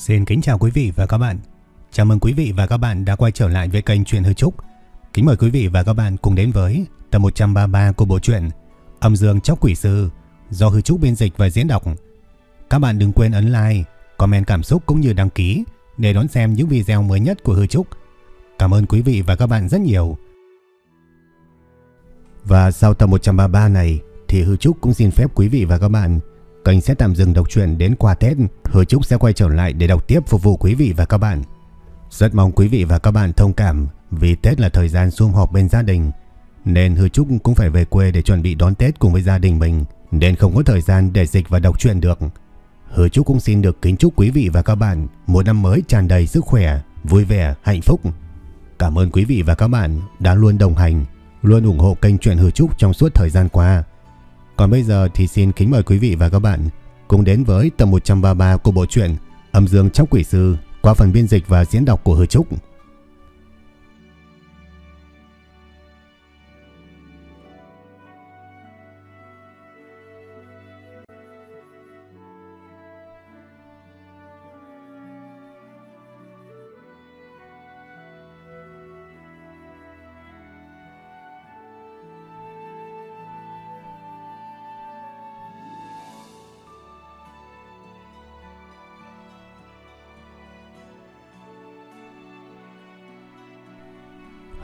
Xin kính chào quý vị và các bạn. Chào mừng quý vị và các bạn đã quay trở lại với kênh Truyện Hư Trúc. Kính mời quý vị và các bạn cùng đến với tập 133 của bộ truyện Âm Dương Chóc Quỷ Sư do Hư Trúc biên dịch và diễn đọc. Các bạn đừng quên ấn like, comment cảm xúc cũng như đăng ký để đón xem những video mới nhất của Hư Trúc. Cảm ơn quý vị và các bạn rất nhiều. Và sau tập 133 này thì Hư Trúc cũng xin phép quý vị và các bạn kênh sẽ tạm dừng đọc truyện đến qua Tết. Hứa Trúc sẽ quay trở lại để đọc tiếp phục vụ quý vị và các bạn. Rất mong quý vị và các bạn thông cảm vì Tết là thời gian sum họp bên gia đình nên Hứa Trúc cũng phải về quê để chuẩn bị đón Tết cùng với gia đình mình nên không có thời gian để dịch và đọc truyện được. Hứa Trúc cũng xin được kính chúc quý vị và các bạn một năm mới tràn đầy sức khỏe, vui vẻ, hạnh phúc. Cảm ơn quý vị và các bạn đã luôn đồng hành, luôn ủng hộ kênh truyện Hứa Trúc trong suốt thời gian qua. Còn bây giờ thì xin kính mời quý vị và các bạn cùng đến với tập 133 của bộ truyện Âm Dương trong Quỷ Sư qua phần biên dịch và diễn đọc của Hứa Trúc.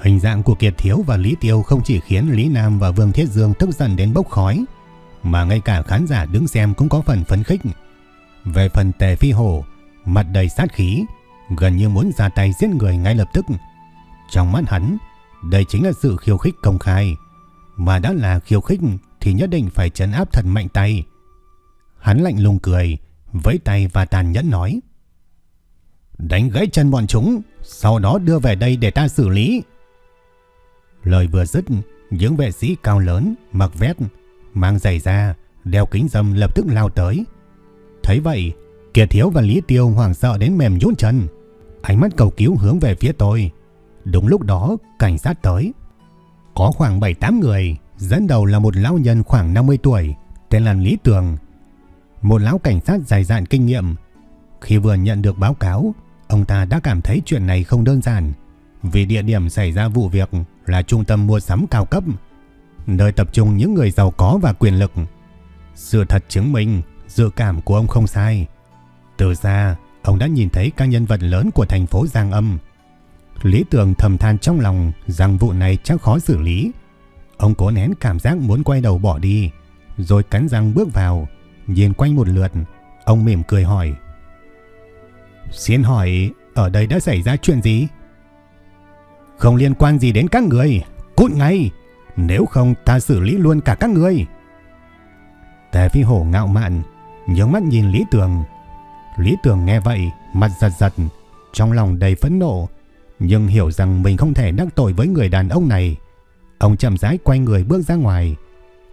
Hình dạng của Kiệt Thiếu và Lý Tiêu không chỉ khiến Lý Nam và Vương Thiết Dương tức giận đến bốc khói, mà ngay cả khán giả đứng xem cũng có phần phấn khích. Về phần Tề Phi Hổ, mặt đầy sát khí, gần như muốn ra tay giết người ngay lập tức. Trong mắt hắn, đây chính là sự khiêu khích công khai, mà đã là khiêu khích thì nhất định phải trấn áp thật mạnh tay. Hắn lạnh lùng cười, vẫy tay và tàn nhẫn nói: "Đánh gãy chân bọn chúng, sau đó đưa về đây để ta xử lý." Lời vừa dứt, những vệ sĩ cao lớn, mặc vest, mang giày da, đeo kính dâm lập tức lao tới. Thấy vậy, Kiệt Thiếu và Lý Tiêu hoảng sợ đến mềm nhũn chân. Ánh mắt cầu cứu hướng về phía tôi. Đúng lúc đó, cảnh sát tới. Có khoảng 7-8 người, dẫn đầu là một lão nhân khoảng 50 tuổi, tên là Lý Tường. Một lão cảnh sát dài dạn kinh nghiệm. Khi vừa nhận được báo cáo, ông ta đã cảm thấy chuyện này không đơn giản. Vì địa điểm xảy ra vụ việc là trung tâm mua sắm cao cấp, nơi tập trung những người giàu có và quyền lực. Sự thật chứng minh dự cảm của ông không sai. Từ xa, ông đã nhìn thấy các nhân vật lớn của thành phố Giang Âm. Lý Tường thầm than trong lòng rằng vụ này chắc khó xử lý. Ông cố nén cảm giác muốn quay đầu bỏ đi, rồi cắn răng bước vào, nhìn quanh một lượt, ông mỉm cười hỏi. Xin hỏi, ở đây đã xảy ra chuyện gì? Không liên quan gì đến các người. Cút ngay. Nếu không ta xử lý luôn cả các người. Tề phi hổ ngạo mạn Nhớ mắt nhìn Lý Tường. Lý Tường nghe vậy Mặt giật giật Trong lòng đầy phẫn nộ Nhưng hiểu rằng mình không thể đắc tội với người đàn ông này. Ông chậm rãi quay người bước ra ngoài.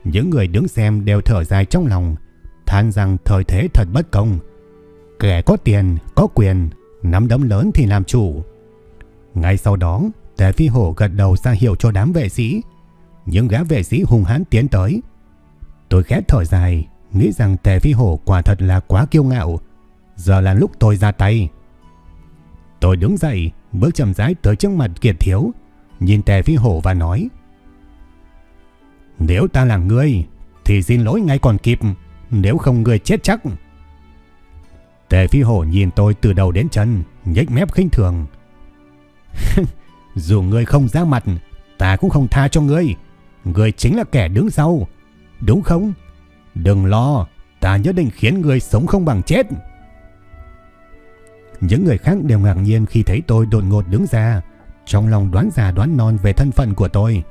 Những người đứng xem đều thở dài trong lòng Than rằng thời thế thật bất công. Kẻ có tiền, có quyền Nắm đấm lớn thì làm chủ. Ngay sau đó Tề Phi Hổ gật đầu ra hiệu cho đám vệ sĩ. Những gã vệ sĩ hung hãn tiến tới. Tôi khét thở dài, nghĩ rằng Tề Phi Hổ quả thật là quá kiêu ngạo. Giờ là lúc tôi ra tay. Tôi đứng dậy, bước chậm rãi tới trước mặt Kiệt Thiếu, nhìn Tề Phi Hổ và nói. Nếu ta là ngươi, thì xin lỗi ngay còn kịp, nếu không ngươi chết chắc. Tề Phi Hổ nhìn tôi từ đầu đến chân, nhếch mép khinh thường. Dù ngươi không ra mặt, ta cũng không tha cho ngươi. Ngươi chính là kẻ đứng sau, đúng không? Đừng lo, ta nhất định khiến ngươi sống không bằng chết. Những người khác đều ngạc nhiên khi thấy tôi đột ngột đứng ra, trong lòng đoán già đoán non về thân phận của tôi.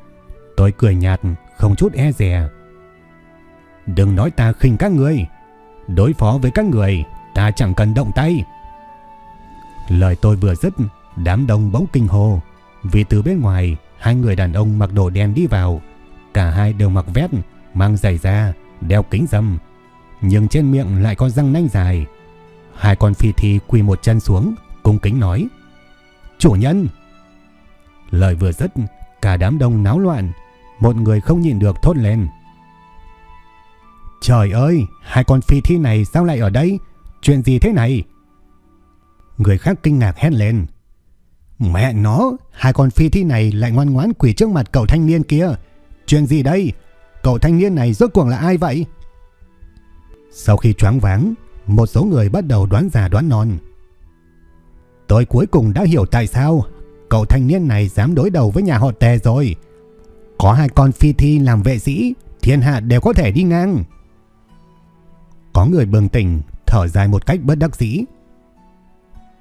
Tôi cười nhạt, không chút e dè. Đừng nói ta khinh các ngươi, đối phó với các người, ta chẳng cần động tay. Lời tôi vừa dứt, đám đông bỗng kinh hồ, vì từ bên ngoài, hai người đàn ông mặc đồ đen đi vào. Cả hai đều mặc vest, mang giày da, đeo kính dâm. Nhưng trên miệng lại có răng nanh dài. Hai con phi thi quỳ một chân xuống, cung kính nói. Chủ nhân! Lời vừa dứt, cả đám đông náo loạn. Một người không nhìn được thốt lên. Trời ơi! Hai con phi thi này sao lại ở đây? Chuyện gì thế này? Người khác kinh ngạc hét lên. Mẹ nó, hai con phi thi này lại ngoan ngoãn quỳ trước mặt cậu thanh niên kia. Chuyện gì đây? Cậu thanh niên này rốt cuộc là ai vậy? Sau khi choáng váng, một số người bắt đầu đoán già đoán non. Tôi cuối cùng đã hiểu tại sao cậu thanh niên này dám đối đầu với nhà họ tề rồi. Có hai con phi thi làm vệ sĩ, thiên hạ đều có thể đi ngang. Có người bừng tỉnh, thở dài một cách bất đắc dĩ.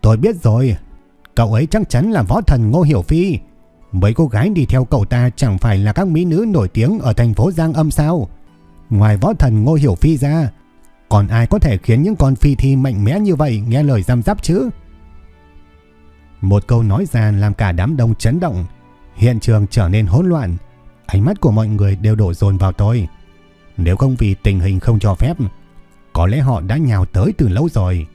Tôi biết rồi, cậu ấy chắc chắn là võ thần Ngô Hiểu Phi. Mấy cô gái đi theo cậu ta chẳng phải là các mỹ nữ nổi tiếng ở thành phố Giang Âm sao? Ngoài võ thần Ngô Hiểu Phi ra, còn ai có thể khiến những con phi thi mạnh mẽ như vậy nghe lời giam giáp chứ? Một câu nói ra làm cả đám đông chấn động. Hiện trường trở nên hỗn loạn. Ánh mắt của mọi người đều đổ dồn vào tôi. Nếu không vì tình hình không cho phép, có lẽ họ đã nhào tới từ lâu rồi.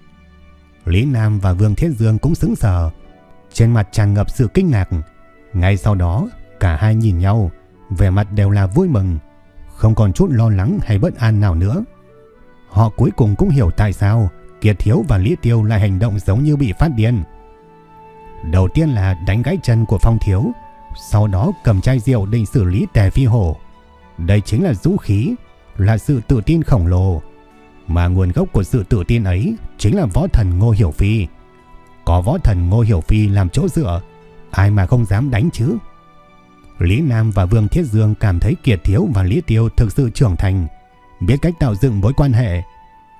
Lý Nam và Vương Thiết Dương cũng sững sờ. Trên mặt tràn ngập sự kinh ngạc. Ngay sau đó, cả hai nhìn nhau, vẻ mặt đều là vui mừng. Không còn chút lo lắng hay bất an nào nữa. Họ cuối cùng cũng hiểu tại sao Kiệt Thiếu và Lý Tiêu lại hành động giống như bị phát điên. Đầu tiên là đánh gãy chân của Phong Thiếu, sau đó cầm chai rượu định xử lý Tề Phi Hổ. Đây chính là dũ khí, là sự tự tin khổng lồ. Mà nguồn gốc của sự tự tin ấy chính là võ thần Ngô Hiểu Phi. Có võ thần Ngô Hiểu Phi làm chỗ dựa, ai mà không dám đánh chứ? Lý Nam và Vương Thiết Dương cảm thấy Kiệt Thiếu và Lý Tiêu thực sự trưởng thành, biết cách tạo dựng mối quan hệ.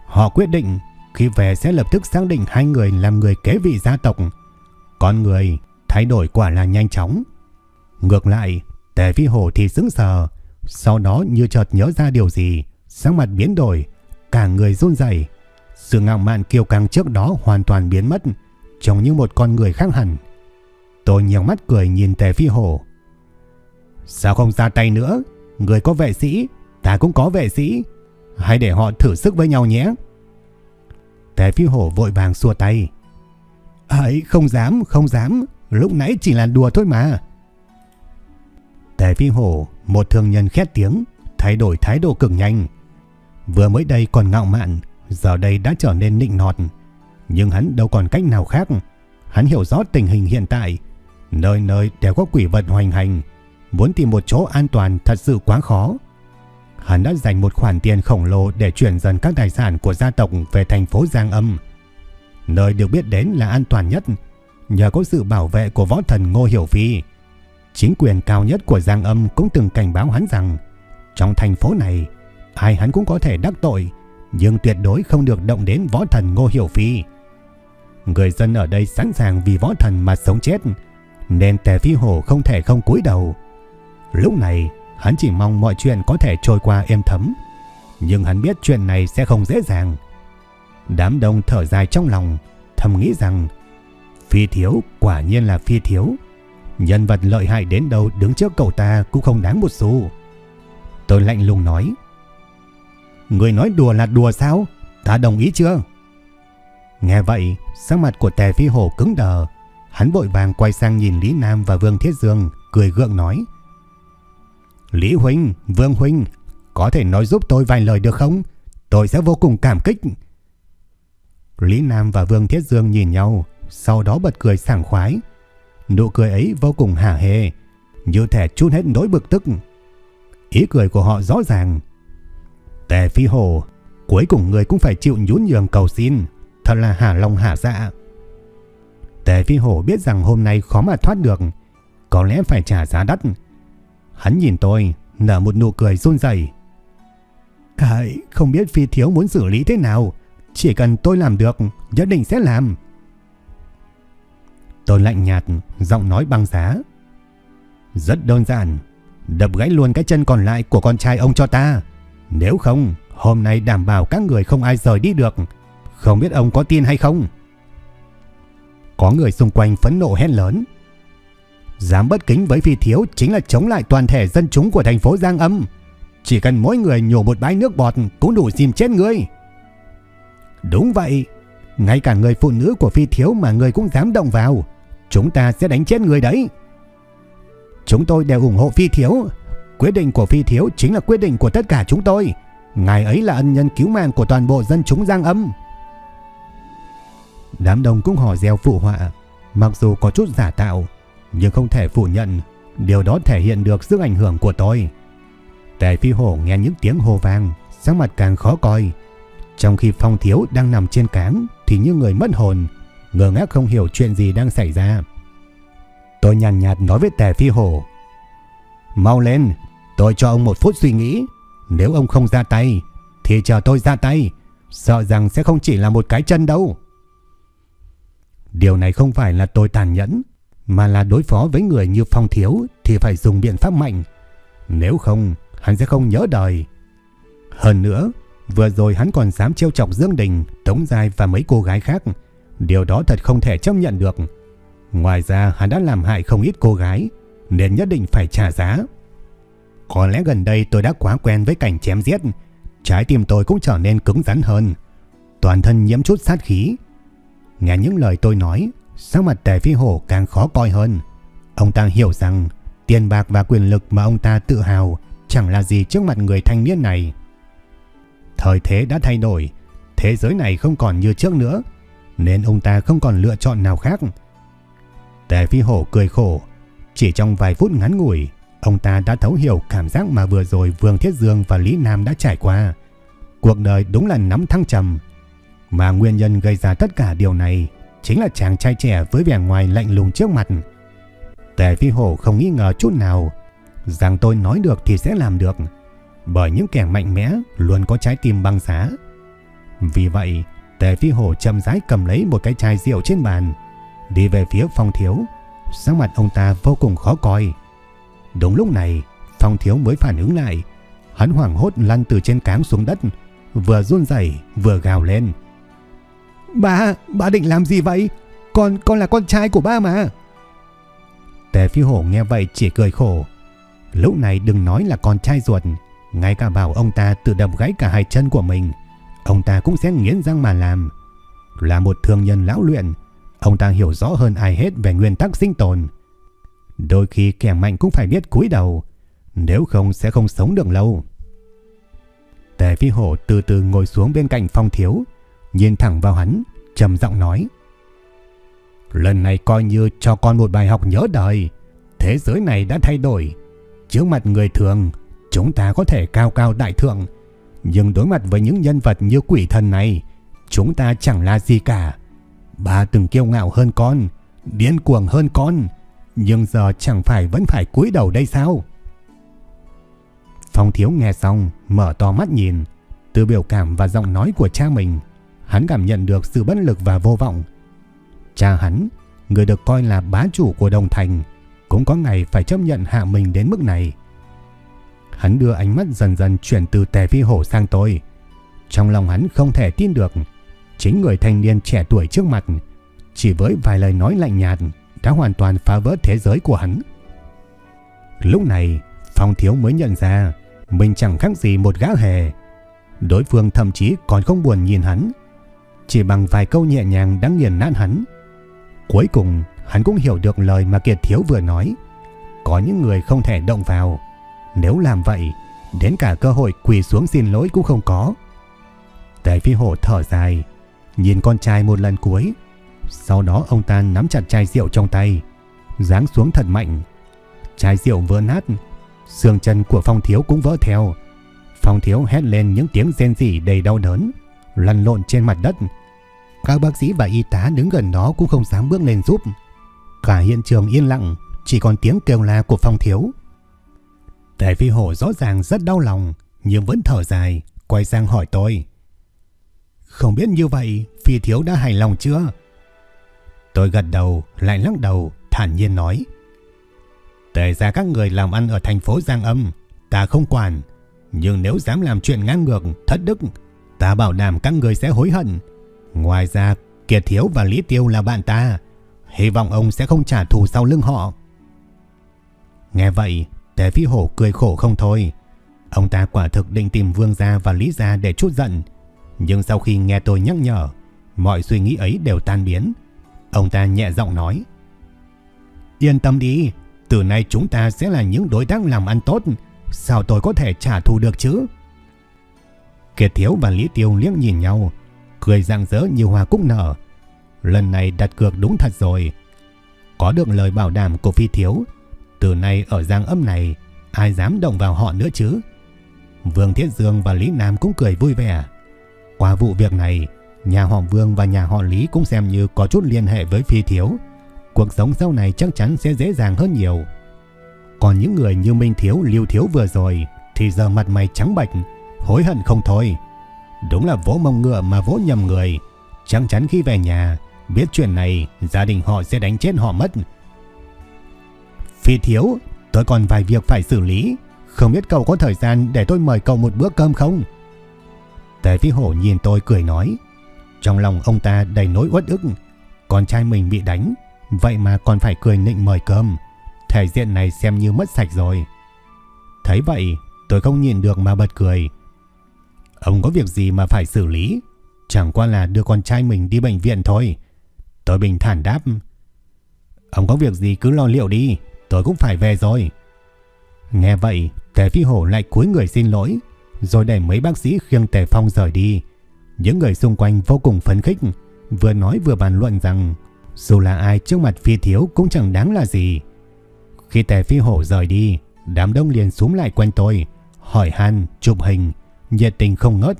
Họ quyết định khi về sẽ lập tức xác định hai người làm người kế vị gia tộc. Con người thay đổi quả là nhanh chóng. Ngược lại, Tề Phi Hổ thì sững sờ, sau đó như chợt nhớ ra điều gì, sắc mặt biến đổi, cả người run rẩy. Sự ngạo mạn kiêu căng trước đó hoàn toàn biến mất, trông như một con người khác hẳn. Tôi nhiều mắt cười nhìn Tề Phi Hổ. Sao không ra tay nữa? Người có vệ sĩ, ta cũng có vệ sĩ. Hãy để họ thử sức với nhau nhé. Tề Phi Hổ vội vàng xua tay. Ấy, không dám, không dám. Lúc nãy chỉ là đùa thôi mà. Tề Phi Hổ, một thương nhân khét tiếng, thay đổi thái độ cực nhanh. Vừa mới đây còn ngạo mạn, giờ đây đã trở nên nịnh nọt. Nhưng hắn đâu còn cách nào khác. Hắn hiểu rõ tình hình hiện tại. Nơi nơi đều có quỷ vật hoành hành. Muốn tìm một chỗ an toàn thật sự quá khó. Hắn đã dành một khoản tiền khổng lồ để chuyển dần các tài sản của gia tộc về thành phố Giang Âm. Nơi được biết đến là an toàn nhất, nhờ có sự bảo vệ của võ thần Ngô Hiểu Phi. Chính quyền cao nhất của Giang Âm cũng từng cảnh báo hắn rằng trong thành phố này, ai hắn cũng có thể đắc tội, nhưng tuyệt đối không được động đến võ thần Ngô Hiểu Phi. Người dân ở đây sẵn sàng vì võ thần mà sống chết, nên Tề Phi Hổ không thể không cúi đầu. Lúc này, hắn chỉ mong mọi chuyện có thể trôi qua êm thấm, nhưng hắn biết chuyện này sẽ không dễ dàng. Đám đông thở dài trong lòng, thầm nghĩ rằng Phi Thiếu quả nhiên là Phi Thiếu. Nhân vật lợi hại đến đâu đứng trước cậu ta cũng không đáng một xu. Tôi lạnh lùng nói. Người nói đùa là đùa sao? Ta đồng ý chưa? Nghe vậy, sắc mặt của Tề Phi Hổ cứng đờ. Hắn vội vàng quay sang nhìn Lý Nam và Vương Thiết Dương, cười gượng nói. Lý Huynh, Vương Huynh, có thể nói giúp tôi vài lời được không? Tôi sẽ vô cùng cảm kích. Lý Nam và Vương Thiết Dương nhìn nhau, sau đó bật cười sảng khoái. Nụ cười ấy vô cùng hả hê, như thể chút hết nỗi bực tức. Ý cười của họ rõ ràng. Tề Phi hổ cuối cùng người cũng phải chịu nhún nhường cầu xin, thật là hả lòng hả dạ. Tề Phi Hổ biết rằng hôm nay khó mà thoát được, có lẽ phải trả giá đắt. Hắn nhìn tôi, nở một nụ cười run dày. Cái không biết Phi Thiếu muốn xử lý thế nào, chỉ cần tôi làm được, nhất định sẽ làm. Tôi lạnh nhạt, giọng nói băng giá. Rất đơn giản, đập gãy luôn cái chân còn lại của con trai ông cho ta. Nếu không, hôm nay đảm bảo các người không ai rời đi được. Không biết ông có tin hay không? Có người xung quanh phẫn nộ hét lớn. Dám bất kính với phi thiếu chính là chống lại toàn thể dân chúng của thành phố Giang Âm. Chỉ cần mỗi người nhổ một bãi nước bọt cũng đủ dìm chết người. Đúng vậy, ngay cả người phụ nữ của phi thiếu mà người cũng dám động vào, chúng ta sẽ đánh chết người đấy. Chúng tôi đều ủng hộ phi thiếu, quyết định của phi thiếu chính là quyết định của tất cả chúng tôi. Ngài ấy là ân nhân cứu mạng của toàn bộ dân chúng Giang Âm. Đám đông cũng hò reo phụ họa, mặc dù có chút giả tạo, nhưng không thể phủ nhận điều đó thể hiện được sức ảnh hưởng của tôi. Tề Phi Hổ nghe những tiếng hô vang, sắc mặt càng khó coi. Trong khi Phong Thiếu đang nằm trên cáng thì như người mất hồn, ngơ ngác không hiểu chuyện gì đang xảy ra. Tôi nhàn nhạt, nhạt nói với Tề Phi Hổ. Mau lên, tôi cho ông một phút suy nghĩ. Nếu ông không ra tay, thì chờ tôi ra tay. Sợ rằng sẽ không chỉ là một cái chân đâu. Điều này không phải là tôi tàn nhẫn, mà là đối phó với người như Phong Thiếu thì phải dùng biện pháp mạnh. Nếu không, hắn sẽ không nhớ đời. Hơn nữa, vừa rồi hắn còn dám trêu chọc Dương Đình, Tống Giai và mấy cô gái khác. Điều đó thật không thể chấp nhận được. Ngoài ra hắn đã làm hại không ít cô gái, nên nhất định phải trả giá. Có lẽ gần đây tôi đã quá quen với cảnh chém giết, trái tim tôi cũng trở nên cứng rắn hơn. Toàn thân nhiễm chút sát khí. Nghe những lời tôi nói, sắc mặt tề phi hổ càng khó coi hơn. Ông ta hiểu rằng tiền bạc và quyền lực mà ông ta tự hào chẳng là gì trước mặt người thanh niên này. Thời thế đã thay đổi, thế giới này không còn như trước nữa, nên ông ta không còn lựa chọn nào khác. Tề Phi Hổ cười khổ, chỉ trong vài phút ngắn ngủi, ông ta đã thấu hiểu cảm giác mà vừa rồi Vương Thiết Dương và Lý Nam đã trải qua. Cuộc đời đúng là nắm thăng trầm, mà nguyên nhân gây ra tất cả điều này chính là chàng trai trẻ với vẻ ngoài lạnh lùng trước mặt. Tề Phi Hổ không nghi ngờ chút nào rằng tôi nói được thì sẽ làm được, bởi những kẻ mạnh mẽ luôn có trái tim băng giá. Vì vậy, Tề Phi Hổ chậm rãi cầm lấy một cái chai rượu trên bàn, đi về phía Phong Thiếu, sắc mặt ông ta vô cùng khó coi. Đúng lúc này, Phong Thiếu mới phản ứng lại, hắn hoảng hốt lăn từ trên cáng xuống đất, vừa run rẩy vừa gào lên. Ba, ba định làm gì vậy? Con, con là con trai của ba mà. Tề Phi Hổ nghe vậy chỉ cười khổ. Lúc này đừng nói là con trai ruột, ngay cả bảo ông ta tự đập gãy cả hai chân của mình, ông ta cũng sẽ nghiến răng mà làm. Là một thương nhân lão luyện, ông ta hiểu rõ hơn ai hết về nguyên tắc sinh tồn. Đôi khi kẻ mạnh cũng phải biết cúi đầu, nếu không sẽ không sống được lâu. Tề Phi Hổ từ từ ngồi xuống bên cạnh Phong Thiếu, nhìn thẳng vào hắn, trầm giọng nói: "Lần này coi như cho con một bài học nhớ đời, thế giới này đã thay đổi, trước mặt người thường, chúng ta có thể cao cao đại thượng, nhưng đối mặt với những nhân vật như quỷ thần này, chúng ta chẳng là gì cả. Bà từng kiêu ngạo hơn con, điên cuồng hơn con, nhưng giờ chẳng phải vẫn phải cúi đầu đây sao?" Phong Thiếu nghe xong, mở to mắt nhìn, từ biểu cảm và giọng nói của cha mình, hắn cảm nhận được sự bất lực và vô vọng. Cha hắn, người được coi là bá chủ của Đồng Thành, cũng có ngày phải chấp nhận hạ mình đến mức này. Hắn đưa ánh mắt dần dần chuyển từ tè Phi Hổ sang tôi. Trong lòng hắn không thể tin được, chính người thanh niên trẻ tuổi trước mặt, chỉ với vài lời nói lạnh nhạt, đã hoàn toàn phá vỡ thế giới của hắn. Lúc này, Phong Thiếu mới nhận ra mình chẳng khác gì một gã hề. Đối phương thậm chí còn không buồn nhìn hắn, chỉ bằng vài câu nhẹ nhàng đã nghiền nát hắn. Cuối cùng, hắn cũng hiểu được lời mà Kiệt Thiếu vừa nói. Có những người không thể động vào. Nếu làm vậy, đến cả cơ hội quỳ xuống xin lỗi cũng không có. Tề Phi Hổ thở dài, nhìn con trai một lần cuối. Sau đó ông ta nắm chặt chai rượu trong tay, giáng xuống thật mạnh. Chai rượu vỡ nát, xương chân của Phong Thiếu cũng vỡ theo. Phong Thiếu hét lên những tiếng rên rỉ đầy đau đớn, lăn lộn trên mặt đất. Các bác sĩ và y tá đứng gần đó cũng không dám bước lên giúp. Cả hiện trường yên lặng, chỉ còn tiếng kêu la của Phong Thiếu. Tề Phi Hổ rõ ràng rất đau lòng, nhưng vẫn thở dài, quay sang hỏi tôi. Không biết như vậy, Phi Thiếu đã hài lòng chưa? Tôi gật đầu, lại lắc đầu, thản nhiên nói. Tề ra các người làm ăn ở thành phố Giang Âm, ta không quản. Nhưng nếu dám làm chuyện ngang ngược, thất đức, ta bảo đảm các người sẽ hối hận. Ngoài ra, Kiệt Thiếu và Lý Tiêu là bạn ta. Hy vọng ông sẽ không trả thù sau lưng họ. Nghe vậy, Tề Phi Hổ cười khổ không thôi. Ông ta quả thực định tìm Vương Gia và Lý Gia để chút giận. Nhưng sau khi nghe tôi nhắc nhở, mọi suy nghĩ ấy đều tan biến. Ông ta nhẹ giọng nói. Yên tâm đi, từ nay chúng ta sẽ là những đối tác làm ăn tốt. Sao tôi có thể trả thù được chứ? Kiệt Thiếu và Lý Tiêu liếc nhìn nhau, cười rạng rỡ như hoa cúc nở. lần này đặt cược đúng thật rồi. Có được lời bảo đảm của phi thiếu, từ nay ở giang âm này, ai dám động vào họ nữa chứ? Vương Thiết Dương và Lý Nam cũng cười vui vẻ. Qua vụ việc này, nhà họ Vương và nhà họ Lý cũng xem như có chút liên hệ với phi thiếu. Cuộc sống sau này chắc chắn sẽ dễ dàng hơn nhiều. Còn những người như Minh Thiếu, Lưu Thiếu vừa rồi thì giờ mặt mày trắng bạch, hối hận không thôi. Đúng là vỗ mông ngựa mà vỗ nhầm người. Chắc chắn khi về nhà, biết chuyện này, gia đình họ sẽ đánh chết họ mất. Phi Thiếu, tôi còn vài việc phải xử lý. Không biết cậu có thời gian để tôi mời cậu một bữa cơm không? Tề Phi Hổ nhìn tôi cười nói. Trong lòng ông ta đầy nỗi uất ức. Con trai mình bị đánh, vậy mà còn phải cười nịnh mời cơm. Thể diện này xem như mất sạch rồi. Thấy vậy, tôi không nhìn được mà bật cười. Ông có việc gì mà phải xử lý? Chẳng qua là đưa con trai mình đi bệnh viện thôi. Tôi bình thản đáp. Ông có việc gì cứ lo liệu đi, tôi cũng phải về rồi. Nghe vậy, Tề Phi Hổ lại cúi người xin lỗi, rồi để mấy bác sĩ khiêng Tề Phong rời đi. Những người xung quanh vô cùng phấn khích, vừa nói vừa bàn luận rằng dù là ai trước mặt Phi Thiếu cũng chẳng đáng là gì. Khi Tề Phi Hổ rời đi, đám đông liền xuống lại quanh tôi, hỏi han, chụp hình, nhiệt tình không ngớt.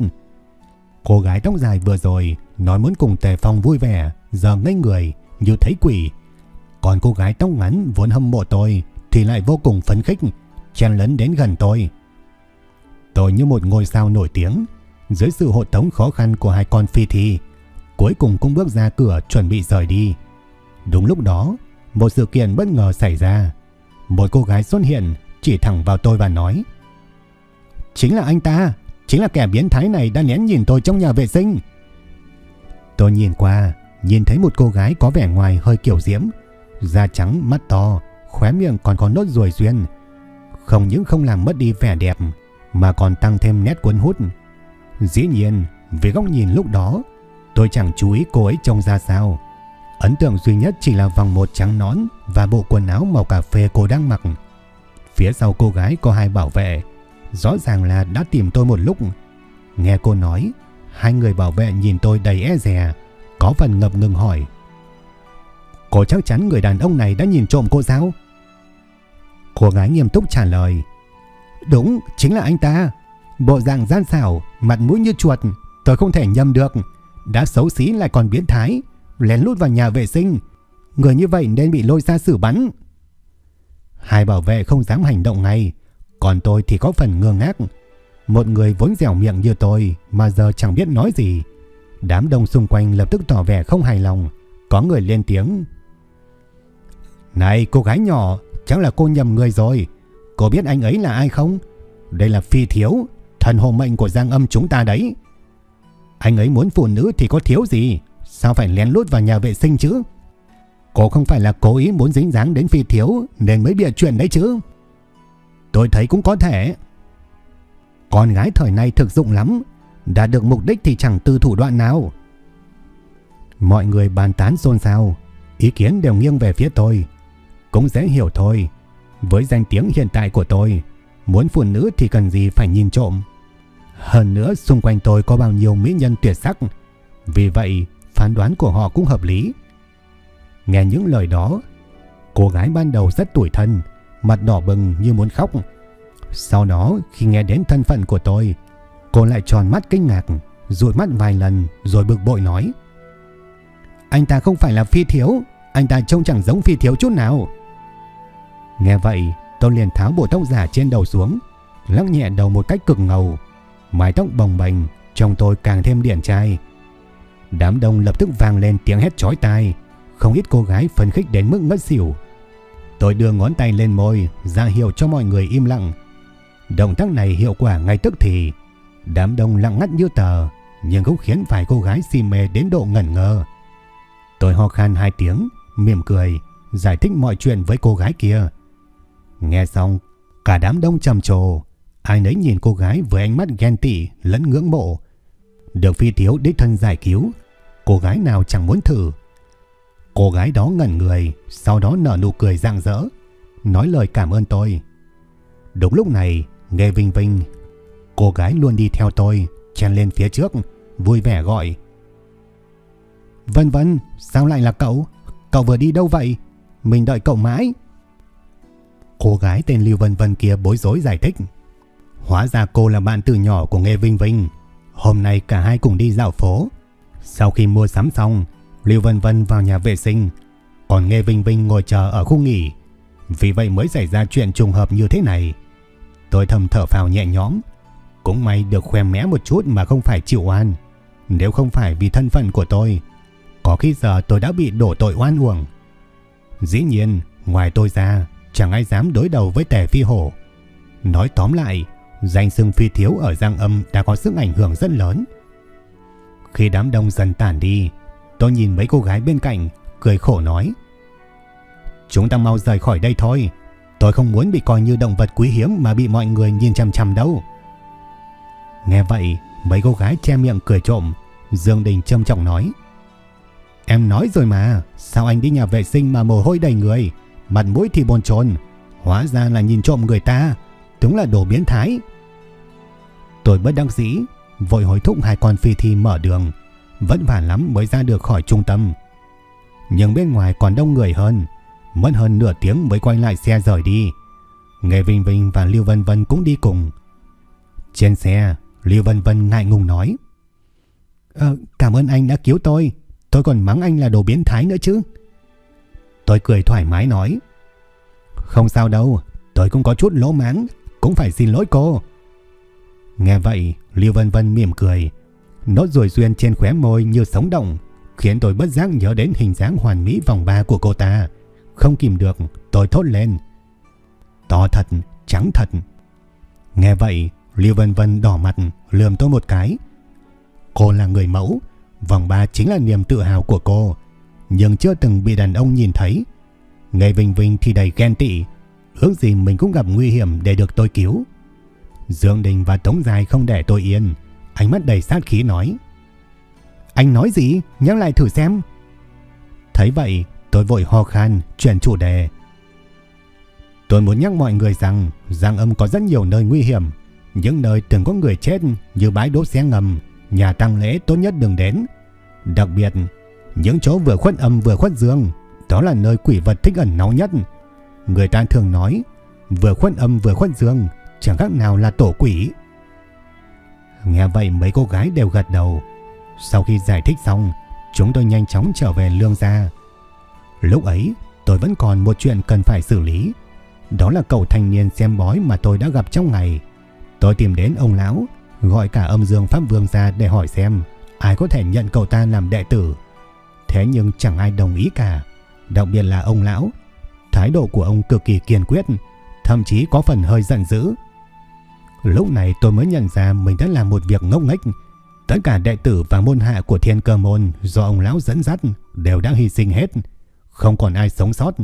Cô gái tóc dài vừa rồi nói muốn cùng Tề Phong vui vẻ, giờ ngây người như thấy quỷ. Còn cô gái tóc ngắn vốn hâm mộ tôi thì lại vô cùng phấn khích, chen lấn đến gần tôi. Tôi như một ngôi sao nổi tiếng, dưới sự hộ tống khó khăn của hai con phi thi, cuối cùng cũng bước ra cửa chuẩn bị rời đi. Đúng lúc đó, một sự kiện bất ngờ xảy ra. Một cô gái xuất hiện, chỉ thẳng vào tôi và nói Chính là anh ta, chính là kẻ biến thái này đang lén nhìn tôi trong nhà vệ sinh. Tôi nhìn qua, nhìn thấy một cô gái có vẻ ngoài hơi kiểu diễm, da trắng, mắt to, khóe miệng còn có nốt ruồi duyên. Không những không làm mất đi vẻ đẹp, mà còn tăng thêm nét cuốn hút. Dĩ nhiên, về góc nhìn lúc đó, tôi chẳng chú ý cô ấy trông ra sao. Ấn tượng duy nhất chỉ là vòng một trắng nón và bộ quần áo màu cà phê cô đang mặc. Phía sau cô gái có hai bảo vệ, rõ ràng là đã tìm tôi một lúc. Nghe cô nói, hai người bảo vệ nhìn tôi đầy e dè, có phần ngập ngừng hỏi. Cô chắc chắn người đàn ông này đã nhìn trộm cô sao? Cô gái nghiêm túc trả lời. Đúng, chính là anh ta. Bộ dạng gian xảo, mặt mũi như chuột, tôi không thể nhầm được. Đã xấu xí lại còn biến thái, lén lút vào nhà vệ sinh. Người như vậy nên bị lôi ra xử bắn. Hai bảo vệ không dám hành động ngay, còn tôi thì có phần ngơ ngác. Một người vốn dẻo miệng như tôi mà giờ chẳng biết nói gì. Đám đông xung quanh lập tức tỏ vẻ không hài lòng. Có người lên tiếng. Này cô gái nhỏ, chắc là cô nhầm người rồi. Cô biết anh ấy là ai không? Đây là phi thiếu, thần hồ mệnh của Giang Âm chúng ta đấy. Anh ấy muốn phụ nữ thì có thiếu gì? Sao phải lén lút vào nhà vệ sinh chứ? Cô không phải là cố ý muốn dính dáng đến phi thiếu nên mới bịa chuyện đấy chứ. Tôi thấy cũng có thể. Con gái thời nay thực dụng lắm. Đã được mục đích thì chẳng từ thủ đoạn nào. Mọi người bàn tán xôn xao. Ý kiến đều nghiêng về phía tôi. Cũng dễ hiểu thôi. Với danh tiếng hiện tại của tôi, muốn phụ nữ thì cần gì phải nhìn trộm. Hơn nữa xung quanh tôi có bao nhiêu mỹ nhân tuyệt sắc. Vì vậy, phán đoán của họ cũng hợp lý. Nghe những lời đó, cô gái ban đầu rất tuổi thân, mặt đỏ bừng như muốn khóc. Sau đó khi nghe đến thân phận của tôi, cô lại tròn mắt kinh ngạc, rụi mắt vài lần rồi bực bội nói. Anh ta không phải là phi thiếu, anh ta trông chẳng giống phi thiếu chút nào. Nghe vậy, tôi liền tháo bộ tóc giả trên đầu xuống, lắc nhẹ đầu một cách cực ngầu. Mái tóc bồng bềnh, trông tôi càng thêm điển trai. Đám đông lập tức vang lên tiếng hét chói tai, không ít cô gái phấn khích đến mức ngất xỉu. Tôi đưa ngón tay lên môi, ra hiệu cho mọi người im lặng. Động tác này hiệu quả ngay tức thì. Đám đông lặng ngắt như tờ, nhưng cũng khiến vài cô gái si mê đến độ ngẩn ngơ. Tôi ho khan hai tiếng, mỉm cười, giải thích mọi chuyện với cô gái kia. Nghe xong, cả đám đông trầm trồ, ai nấy nhìn cô gái với ánh mắt ghen tị lẫn ngưỡng mộ. Được phi thiếu đích thân giải cứu, cô gái nào chẳng muốn thử. Cô gái đó ngẩn người, sau đó nở nụ cười rạng rỡ, nói lời cảm ơn tôi. Đúng lúc này, nghe Vinh Vinh, cô gái luôn đi theo tôi, chen lên phía trước, vui vẻ gọi. Vân vân, sao lại là cậu? Cậu vừa đi đâu vậy? Mình đợi cậu mãi. Cô gái tên Lưu Vân Vân kia bối rối giải thích. Hóa ra cô là bạn từ nhỏ của Nghe Vinh Vinh. Hôm nay cả hai cùng đi dạo phố. Sau khi mua sắm xong, Lưu Vân Vân vào nhà vệ sinh, còn Nghe Vinh Vinh ngồi chờ ở khu nghỉ. Vì vậy mới xảy ra chuyện trùng hợp như thế này. Tôi thầm thở phào nhẹ nhõm. Cũng may được khoe mẽ một chút mà không phải chịu oan. Nếu không phải vì thân phận của tôi, có khi giờ tôi đã bị đổ tội oan uổng. Dĩ nhiên, ngoài tôi ra, chẳng ai dám đối đầu với tề phi hổ. Nói tóm lại, danh xưng phi thiếu ở Giang Âm đã có sức ảnh hưởng rất lớn. Khi đám đông dần tản đi, tôi nhìn mấy cô gái bên cạnh, cười khổ nói. Chúng ta mau rời khỏi đây thôi. Tôi không muốn bị coi như động vật quý hiếm mà bị mọi người nhìn chằm chằm đâu. Nghe vậy, mấy cô gái che miệng cười trộm. Dương Đình trâm trọng nói. Em nói rồi mà, sao anh đi nhà vệ sinh mà mồ hôi đầy người, mặt mũi thì bồn chồn, hóa ra là nhìn trộm người ta, đúng là đồ biến thái. Tôi bất đắc dĩ, vội hối thúc hai con phi thi mở đường, vất vả lắm mới ra được khỏi trung tâm. Nhưng bên ngoài còn đông người hơn, mất hơn nửa tiếng mới quay lại xe rời đi. Nghe Vinh Vinh và Lưu Vân Vân cũng đi cùng. Trên xe, Lưu Vân Vân ngại ngùng nói. Ờ, cảm ơn anh đã cứu tôi. Tôi còn mắng anh là đồ biến thái nữa chứ. Tôi cười thoải mái nói. Không sao đâu, tôi cũng có chút lỗ máng, cũng phải xin lỗi cô. Nghe vậy, Lưu Vân Vân mỉm cười. Nốt ruồi duyên trên khóe môi như sống động, khiến tôi bất giác nhớ đến hình dáng hoàn mỹ vòng ba của cô ta. Không kìm được, tôi thốt lên. To thật, trắng thật. Nghe vậy, Lưu Vân Vân đỏ mặt, lườm tôi một cái. Cô là người mẫu, vòng ba chính là niềm tự hào của cô, nhưng chưa từng bị đàn ông nhìn thấy. Ngày Vinh Vinh thì đầy ghen tị, ước gì mình cũng gặp nguy hiểm để được tôi cứu. Dương Đình và Tống Dài không để tôi yên, ánh mắt đầy sát khí nói. Anh nói gì? Nhắc lại thử xem. Thấy vậy, tôi vội ho khan, chuyển chủ đề. Tôi muốn nhắc mọi người rằng Giang Âm có rất nhiều nơi nguy hiểm, những nơi từng có người chết như bãi đỗ xe ngầm, nhà tang lễ tốt nhất đừng đến. Đặc biệt, những chỗ vừa khuất âm vừa khuất dương, đó là nơi quỷ vật thích ẩn náu nhất. Người ta thường nói, vừa khuất âm vừa khuất dương, chẳng khác nào là tổ quỷ. Nghe vậy mấy cô gái đều gật đầu. Sau khi giải thích xong, chúng tôi nhanh chóng trở về lương gia. Lúc ấy, tôi vẫn còn một chuyện cần phải xử lý. Đó là cậu thanh niên xem bói mà tôi đã gặp trong ngày. Tôi tìm đến ông lão, gọi cả âm dương Pháp Vương ra để hỏi xem ai có thể nhận cậu ta làm đệ tử. Thế nhưng chẳng ai đồng ý cả, đặc biệt là ông lão. Thái độ của ông cực kỳ kiên quyết, thậm chí có phần hơi giận dữ. Lúc này tôi mới nhận ra mình đã làm một việc ngốc nghếch. Tất cả đệ tử và môn hạ của thiên cơ môn do ông lão dẫn dắt đều đã hy sinh hết. Không còn ai sống sót.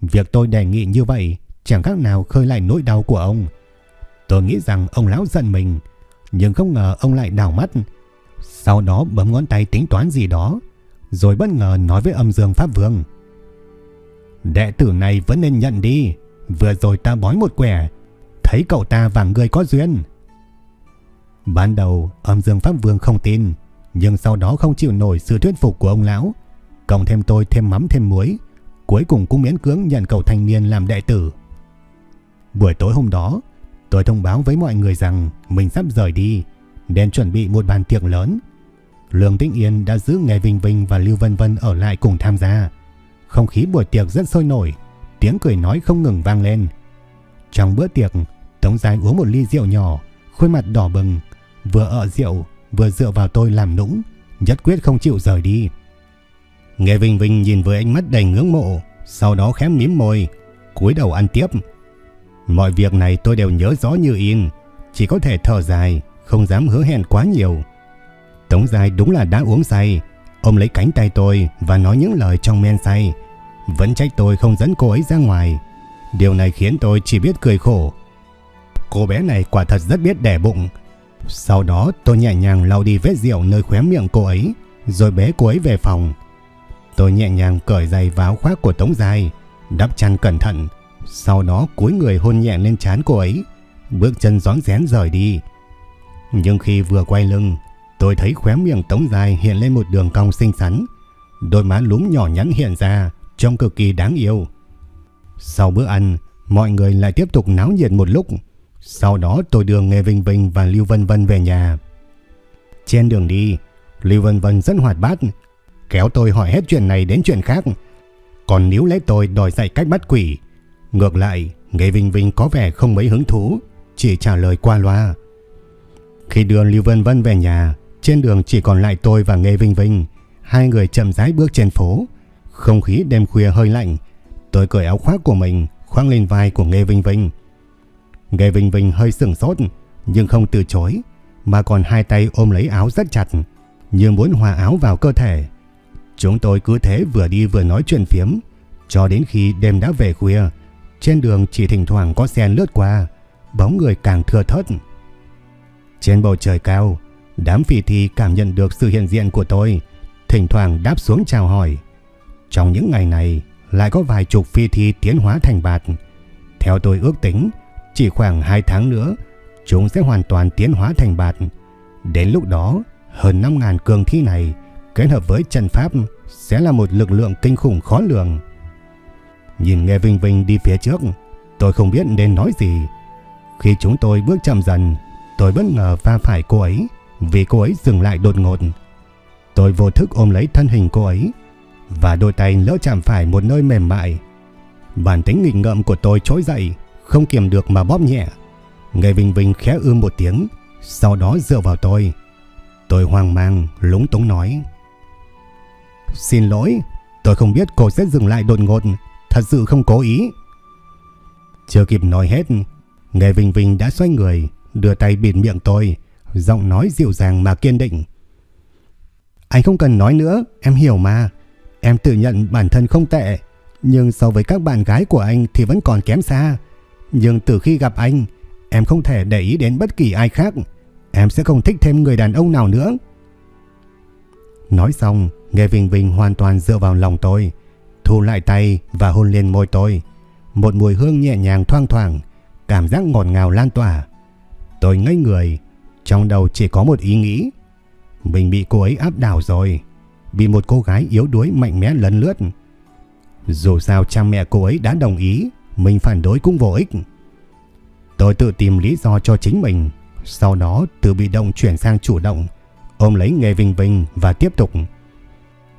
Việc tôi đề nghị như vậy chẳng khác nào khơi lại nỗi đau của ông. Tôi nghĩ rằng ông lão giận mình, nhưng không ngờ ông lại đảo mắt. Sau đó bấm ngón tay tính toán gì đó, rồi bất ngờ nói với âm dương Pháp Vương. Đệ tử này vẫn nên nhận đi, vừa rồi ta bói một quẻ, thấy cậu ta và người có duyên. Ban đầu âm dương Pháp Vương không tin, nhưng sau đó không chịu nổi sự thuyết phục của ông lão, cộng thêm tôi thêm mắm thêm muối, cuối cùng cũng miễn cưỡng nhận cậu thanh niên làm đệ tử. Buổi tối hôm đó, tôi thông báo với mọi người rằng mình sắp rời đi, nên chuẩn bị một bàn tiệc lớn. Lương Tĩnh Yên đã giữ Nghe Vinh Vinh và Lưu Vân Vân ở lại cùng tham gia. Không khí buổi tiệc rất sôi nổi, tiếng cười nói không ngừng vang lên. Trong bữa tiệc, Tống Giai uống một ly rượu nhỏ, khuôn mặt đỏ bừng, vừa ở rượu, vừa dựa vào tôi làm nũng, nhất quyết không chịu rời đi. Nghe Vinh Vinh nhìn với ánh mắt đầy ngưỡng mộ, sau đó khẽ mím môi, cúi đầu ăn tiếp. Mọi việc này tôi đều nhớ rõ như in, chỉ có thể thở dài, không dám hứa hẹn quá nhiều. Tống Giai đúng là đã uống say, ôm lấy cánh tay tôi và nói những lời trong men say. Vẫn trách tôi không dẫn cô ấy ra ngoài. Điều này khiến tôi chỉ biết cười khổ. Cô bé này quả thật rất biết đẻ bụng. Sau đó tôi nhẹ nhàng lau đi vết rượu nơi khóe miệng cô ấy, rồi bế cô ấy về phòng. Tôi nhẹ nhàng cởi giày vào khoác của Tống Giai, đắp chăn cẩn thận, sau đó cúi người hôn nhẹ lên trán cô ấy, bước chân gión rén rời đi. Nhưng khi vừa quay lưng, tôi thấy khóe miệng Tống Giai hiện lên một đường cong xinh xắn, đôi má lúm nhỏ nhắn hiện ra, trông cực kỳ đáng yêu. Sau bữa ăn, mọi người lại tiếp tục náo nhiệt một lúc. Sau đó tôi đưa Nghe Vinh Vinh và Lưu Vân Vân về nhà. Trên đường đi, Lưu Vân Vân rất hoạt bát, kéo tôi hỏi hết chuyện này đến chuyện khác. Còn nếu lấy tôi đòi dạy cách bắt quỷ, ngược lại, Nghe Vinh Vinh có vẻ không mấy hứng thú, chỉ trả lời qua loa. Khi đưa Lưu Vân Vân về nhà, trên đường chỉ còn lại tôi và Nghe Vinh Vinh. Hai người chậm rãi bước trên phố. Không khí đêm khuya hơi lạnh. Tôi cởi áo khoác của mình, khoác lên vai của Nghe Vinh Vinh. Nghe Vinh Vinh hơi sửng sốt, nhưng không từ chối, mà còn hai tay ôm lấy áo rất chặt, như muốn hòa áo vào cơ thể. Chúng tôi cứ thế vừa đi vừa nói chuyện phiếm, cho đến khi đêm đã về khuya. Trên đường chỉ thỉnh thoảng có xe lướt qua, bóng người càng thưa thớt. Trên bầu trời cao, đám phi thi cảm nhận được sự hiện diện của tôi, thỉnh thoảng đáp xuống chào hỏi. Trong những ngày này, lại có vài chục phi thi tiến hóa thành bạt. Theo tôi ước tính, chỉ khoảng 2 tháng nữa, chúng sẽ hoàn toàn tiến hóa thành bạt. Đến lúc đó, hơn 5.000 cường thi này kết hợp với trận pháp sẽ là một lực lượng kinh khủng khó lường. Nhìn nghe Vinh Vinh đi phía trước, tôi không biết nên nói gì. Khi chúng tôi bước chậm dần, tôi bất ngờ va phải cô ấy vì cô ấy dừng lại đột ngột. Tôi vô thức ôm lấy thân hình cô ấy và đôi tay lỡ chạm phải một nơi mềm mại. Bản tính nghịch ngợm của tôi trỗi dậy, không kiềm được mà bóp nhẹ. Ngày Vinh Vinh khẽ ưm một tiếng, sau đó dựa vào tôi. Tôi hoang mang, lúng túng nói. Xin lỗi, tôi không biết cô sẽ dừng lại đột ngột, thật sự không cố ý. Chưa kịp nói hết, Ngày Vinh Vinh đã xoay người, đưa tay bịt miệng tôi, giọng nói dịu dàng mà kiên định. Anh không cần nói nữa, em hiểu mà. Em tự nhận bản thân không tệ, nhưng so với các bạn gái của anh thì vẫn còn kém xa. Nhưng từ khi gặp anh, em không thể để ý đến bất kỳ ai khác. Em sẽ không thích thêm người đàn ông nào nữa. Nói xong, Nghe Vinh Vinh hoàn toàn dựa vào lòng tôi, thu lại tay và hôn lên môi tôi. Một mùi hương nhẹ nhàng thoang thoảng, cảm giác ngọt ngào lan tỏa. Tôi ngây người, trong đầu chỉ có một ý nghĩ. Mình bị cô ấy áp đảo rồi, bị một cô gái yếu đuối mạnh mẽ lấn lướt. Dù sao cha mẹ cô ấy đã đồng ý, mình phản đối cũng vô ích. Tôi tự tìm lý do cho chính mình, sau đó từ bị động chuyển sang chủ động, ôm lấy Nghề Vinh Vinh và tiếp tục.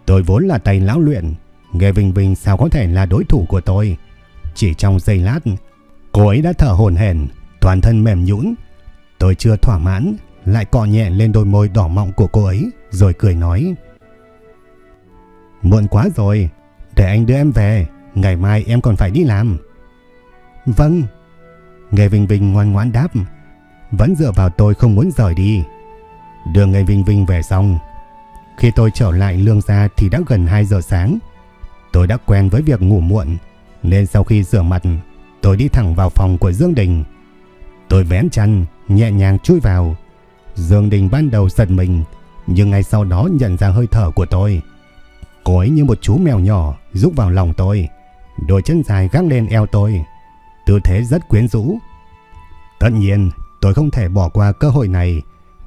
Tôi vốn là tay lão luyện, Nghề Vinh Vinh sao có thể là đối thủ của tôi. Chỉ trong giây lát, cô ấy đã thở hổn hển, toàn thân mềm nhũn. Tôi chưa thỏa mãn, lại cọ nhẹ lên đôi môi đỏ mọng của cô ấy, rồi cười nói. Muộn quá rồi, để anh đưa em về, ngày mai em còn phải đi làm. Vâng. Nghe Vinh Vinh ngoan ngoãn đáp, vẫn dựa vào tôi không muốn rời đi. Đưa Nghe Vinh Vinh về xong, khi tôi trở lại lương gia thì đã gần 2 giờ sáng. Tôi đã quen với việc ngủ muộn, nên sau khi rửa mặt, tôi đi thẳng vào phòng của Dương Đình. Tôi vén chăn, nhẹ nhàng chui vào. Dương Đình ban đầu giật mình, nhưng ngay sau đó nhận ra hơi thở của tôi. Cô ấy như một chú mèo nhỏ rúc vào lòng tôi, đôi chân dài gác lên eo tôi. Tư thế rất quyến rũ. Tất nhiên, tôi không thể bỏ qua cơ hội này.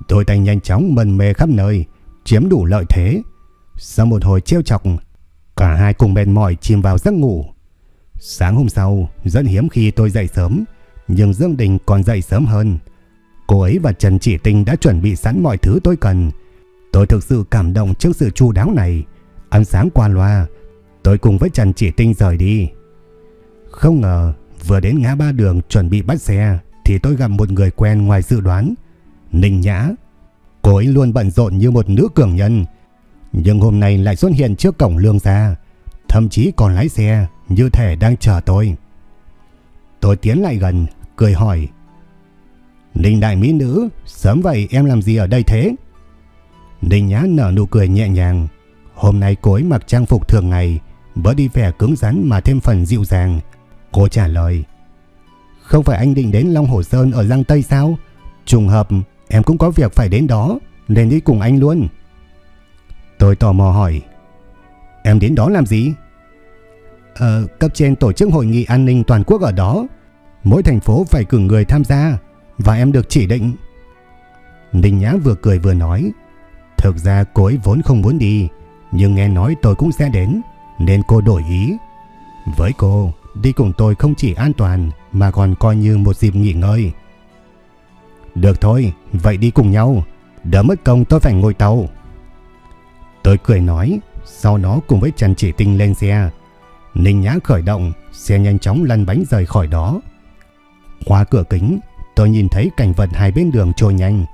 Tôi tay nhanh chóng mần mê khắp nơi, chiếm đủ lợi thế. Sau một hồi trêu chọc, cả hai cùng mệt mỏi chìm vào giấc ngủ. Sáng hôm sau, rất hiếm khi tôi dậy sớm, nhưng Dương Đình còn dậy sớm hơn. Cô ấy và Trần Chỉ Tinh đã chuẩn bị sẵn mọi thứ tôi cần. Tôi thực sự cảm động trước sự chu đáo này. Ăn sáng qua loa, tôi cùng với Trần Chỉ Tinh rời đi. Không ngờ, vừa đến ngã ba đường chuẩn bị bắt xe, thì tôi gặp một người quen ngoài dự đoán. Ninh Nhã. Cô ấy luôn bận rộn như một nữ cường nhân. Nhưng hôm nay lại xuất hiện trước cổng lương gia. Thậm chí còn lái xe, như thể đang chờ tôi. Tôi tiến lại gần, cười hỏi. Ninh đại mỹ nữ, sớm vậy em làm gì ở đây thế? Ninh Nhã nở nụ cười nhẹ nhàng. Hôm nay cô ấy mặc trang phục thường ngày, bớt đi vẻ cứng rắn mà thêm phần dịu dàng. Cô trả lời. Không phải anh định đến Long Hồ Sơn ở Giang Tây sao? Trùng hợp, em cũng có việc phải đến đó, nên đi cùng anh luôn. Tôi tò mò hỏi. Em đến đó làm gì? Ờ, cấp trên tổ chức hội nghị an ninh toàn quốc ở đó. Mỗi thành phố phải cử người tham gia và em được chỉ định. Ninh Nhã vừa cười vừa nói. Thực ra cô ấy vốn không muốn đi, Nhưng nghe nói tôi cũng sẽ đến Nên cô đổi ý Với cô Đi cùng tôi không chỉ an toàn, Mà còn coi như một dịp nghỉ ngơi. Được thôi, Vậy đi cùng nhau. Đỡ mất công tôi phải ngồi tàu. Tôi cười nói, Sau đó cùng với Trần Chỉ Tinh lên xe. Ninh Nhã khởi động, Xe nhanh chóng lăn bánh rời khỏi đó. Khóa cửa kính, Tôi nhìn thấy cảnh vật hai bên đường trôi nhanh.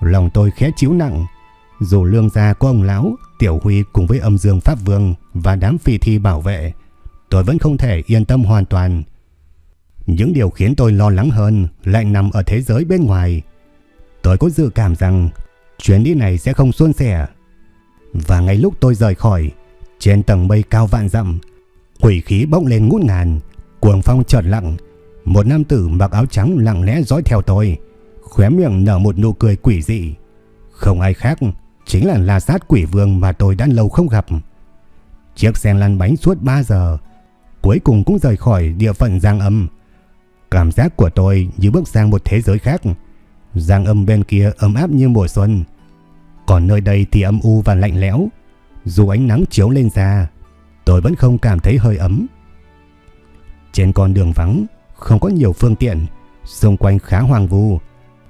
Lòng tôi khẽ chiếu nặng. Dù lương gia có ông lão, Tiểu Huy cùng với âm dương Pháp Vương Và đám phi thi bảo vệ Tôi vẫn không thể yên tâm hoàn toàn. Những điều khiến tôi lo lắng hơn Lại nằm ở thế giới bên ngoài. Tôi có dự cảm rằng Chuyến đi này sẽ không suôn sẻ. Và ngay lúc tôi rời khỏi, Trên tầng mây cao vạn dặm, Quỷ khí bỗng lên ngút ngàn, Cuồng phong chợt lặng. Một nam tử mặc áo trắng lặng lẽ dõi theo tôi, Khóe miệng nở một nụ cười quỷ dị. Không ai khác Chính là la sát quỷ vương mà tôi đã lâu không gặp. Chiếc xe lăn bánh suốt 3 giờ Cuối cùng cũng rời khỏi địa phận Giang Âm. Cảm giác của tôi như bước sang một thế giới khác. Giang Âm bên kia ấm áp như mùa xuân. Còn nơi đây thì âm u và lạnh lẽo. Dù ánh nắng chiếu lên ra Tôi vẫn không cảm thấy hơi ấm. Trên con đường vắng, Không có nhiều phương tiện. Xung quanh khá hoang vu.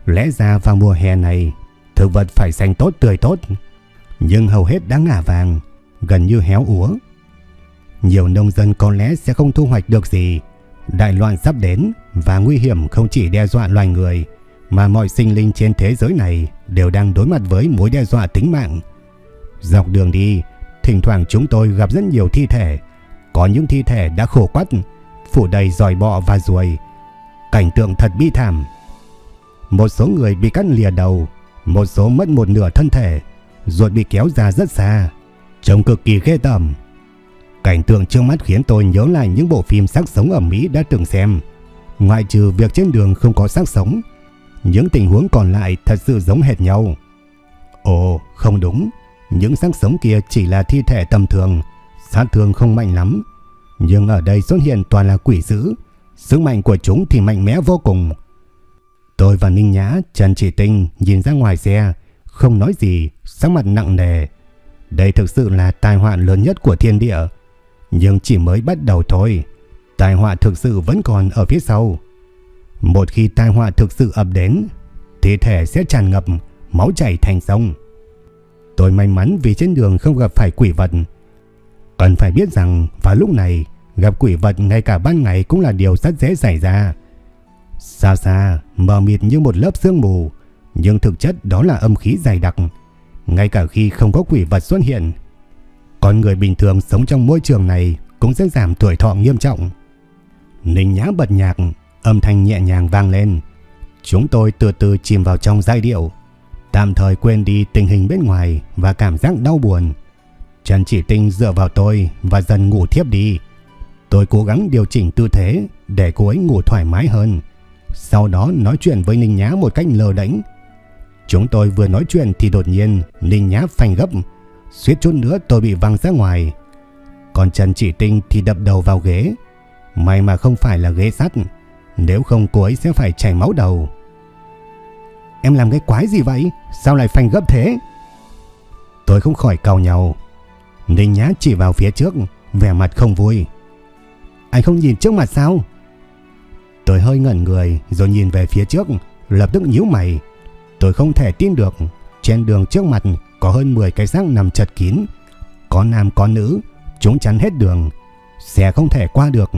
Lẽ ra vào mùa hè này, Thực vật phải xanh tốt, tươi tốt. Nhưng hầu hết đã ngả vàng, Gần như héo úa. Nhiều nông dân có lẽ sẽ không thu hoạch được gì. Đại loạn sắp đến Và nguy hiểm không chỉ đe dọa loài người, Mà mọi sinh linh trên thế giới này Đều đang đối mặt với mối đe dọa tính mạng. Dọc đường đi, Thỉnh thoảng chúng tôi gặp rất nhiều thi thể. Có những thi thể đã khổ quắt, Phủ đầy dòi bọ và ruồi. Cảnh tượng thật bi thảm. Một số người bị cắt lìa đầu, Một số mất một nửa thân thể, Ruột bị kéo ra rất xa. Trông cực kỳ ghê tởm. Cảnh tượng trước mắt khiến tôi nhớ lại những bộ phim sắc sống ở Mỹ đã từng xem Ngoại trừ việc trên đường không có sắc sống Những tình huống còn lại thật sự giống hệt nhau Ồ không đúng những xác sống kia chỉ là thi thể tầm thường, sát thương không mạnh lắm. Nhưng ở đây xuất hiện toàn là quỷ dữ, sức mạnh của chúng thì mạnh mẽ vô cùng. Tôi và Ninh Nhã, Trần Chỉ Tinh nhìn ra ngoài xe, không nói gì, sắc mặt nặng nề. Đây thực sự là tai họa lớn nhất của thiên địa. Nhưng chỉ mới bắt đầu thôi, tai họa thực sự vẫn còn ở phía sau. Một khi tai họa thực sự ập đến, thi thể sẽ tràn ngập, máu chảy thành sông. Tôi may mắn vì trên đường không gặp phải quỷ vật. Cần phải biết rằng vào lúc này gặp quỷ vật ngay cả ban ngày cũng là điều rất dễ xảy ra. Xa xa, mờ mịt như một lớp sương mù, nhưng thực chất đó là âm khí dày đặc. Ngay cả khi không có quỷ vật xuất hiện, con người bình thường sống trong môi trường này cũng sẽ giảm tuổi thọ nghiêm trọng. Ninh Nhã bật nhạc, âm thanh nhẹ nhàng vang lên. Chúng tôi từ từ chìm vào trong giai điệu. Tạm thời quên đi tình hình bên ngoài và cảm giác đau buồn. Trần Chỉ Tinh dựa vào tôi và dần ngủ thiếp đi. Tôi cố gắng điều chỉnh tư thế để cô ấy ngủ thoải mái hơn. Sau đó nói chuyện với Ninh Nhã một cách lờ đánh. Chúng tôi vừa nói chuyện thì đột nhiên Ninh Nhã phanh gấp. Suýt chút nữa tôi bị văng ra ngoài. Còn Trần Chỉ Tinh thì đập đầu vào ghế. May mà không phải là ghế sắt. Nếu không cô ấy sẽ phải chảy máu đầu. Em làm cái quái gì vậy? Sao lại phanh gấp thế? Tôi không khỏi cầu nhau. Ninh Nhã chỉ vào phía trước, vẻ mặt không vui. Anh không nhìn trước mặt sao? Tôi hơi ngẩn người rồi nhìn về phía trước, lập tức nhíu mày. Tôi không thể tin được, trên đường trước mặt có hơn 10 cái xác nằm chật kín. Có nam có nữ, chúng chắn hết đường, xe không thể qua được.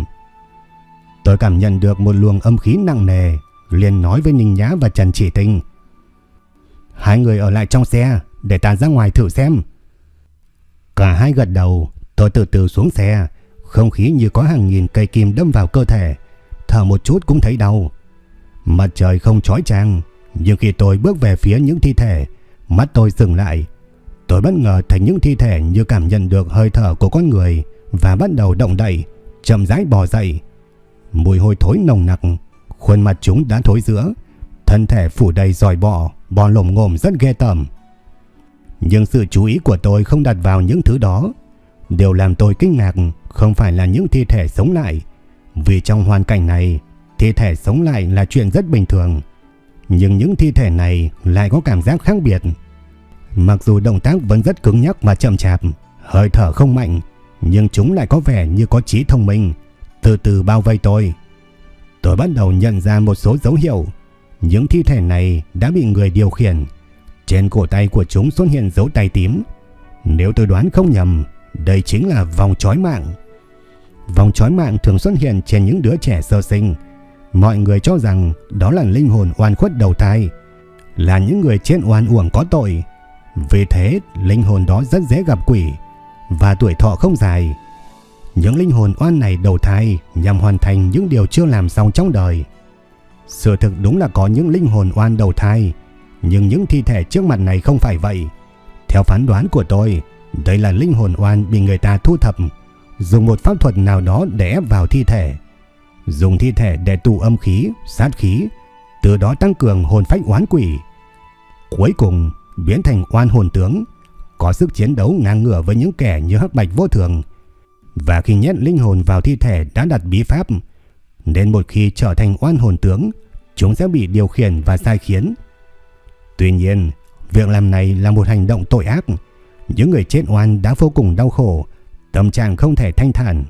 Tôi cảm nhận được một luồng âm khí nặng nề, liền nói với Ninh Nhã và Trần Chỉ Tinh. Hai người ở lại trong xe để ta ra ngoài thử xem. Cả hai gật đầu, tôi từ từ xuống xe, không khí như có hàng nghìn cây kim đâm vào cơ thể, thở một chút cũng thấy đau. Mặt trời không chói chang, nhưng khi tôi bước về phía những thi thể, mắt tôi dừng lại. Tôi bất ngờ thấy những thi thể như cảm nhận được hơi thở của con người và bắt đầu động đậy, chậm rãi bò dậy. Mùi hôi thối nồng nặc, khuôn mặt chúng đã thối rữa, thân thể phủ đầy dòi bọ, bò lồm ngồm rất ghê tởm. Nhưng sự chú ý của tôi không đặt vào những thứ đó. Điều làm tôi kinh ngạc không phải là những thi thể sống lại, vì trong hoàn cảnh này, thi thể sống lại là chuyện rất bình thường. Nhưng những thi thể này lại có cảm giác khác biệt. Mặc dù động tác vẫn rất cứng nhắc và chậm chạp, Hơi thở không mạnh, nhưng chúng lại có vẻ như có trí thông minh, từ từ bao vây tôi. Tôi bắt đầu nhận ra một số dấu hiệu. Những thi thể này đã bị người điều khiển. Trên cổ tay của chúng xuất hiện dấu tay tím. Nếu tôi đoán không nhầm, đây chính là vòng trói mạng. Vòng trói mạng thường xuất hiện trên những đứa trẻ sơ sinh. Mọi người cho rằng đó là linh hồn oan khuất đầu thai, là những người chết oan uổng có tội. Vì thế, linh hồn đó rất dễ gặp quỷ và tuổi thọ không dài. Những linh hồn oan này đầu thai nhằm hoàn thành những điều chưa làm xong trong đời. Sự thực đúng là có những linh hồn oan đầu thai, nhưng những thi thể trước mặt này không phải vậy. Theo phán đoán của tôi, đây là linh hồn oan bị người ta thu thập, dùng một pháp thuật nào đó để ép vào thi thể. Dùng thi thể để tụ âm khí, sát khí, từ đó tăng cường hồn phách oán quỷ. Cuối cùng, biến thành oan hồn tướng, có sức chiến đấu ngang ngửa với những kẻ như hắc bạch vô thường. Và khi nhét linh hồn vào thi thể đã đặt bí pháp, nên một khi trở thành oan hồn tướng, chúng sẽ bị điều khiển và sai khiến. Tuy nhiên, việc làm này là một hành động tội ác. Những người chết oan đã vô cùng đau khổ, tâm trạng không thể thanh thản.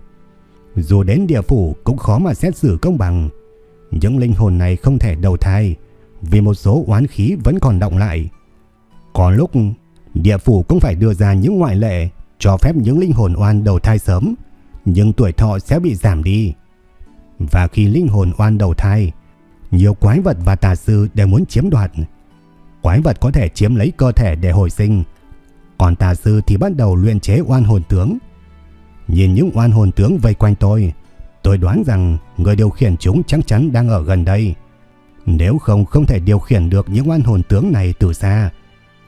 Dù đến địa phủ cũng khó mà xét xử công bằng. Những linh hồn này không thể đầu thai, vì một số oán khí vẫn còn động lại. Có lúc địa phủ cũng phải đưa ra những ngoại lệ cho phép những linh hồn oan đầu thai sớm, nhưng tuổi thọ sẽ bị giảm đi. Và khi linh hồn oan đầu thai, nhiều quái vật và tà sư đều muốn chiếm đoạt. Quái vật có thể chiếm lấy cơ thể để hồi sinh, còn tà sư thì bắt đầu luyện chế oan hồn tướng. Nhìn những oan hồn tướng vây quanh tôi, tôi đoán rằng người điều khiển chúng chắc chắn đang ở gần đây. Nếu không không thể điều khiển được những oan hồn tướng này từ xa,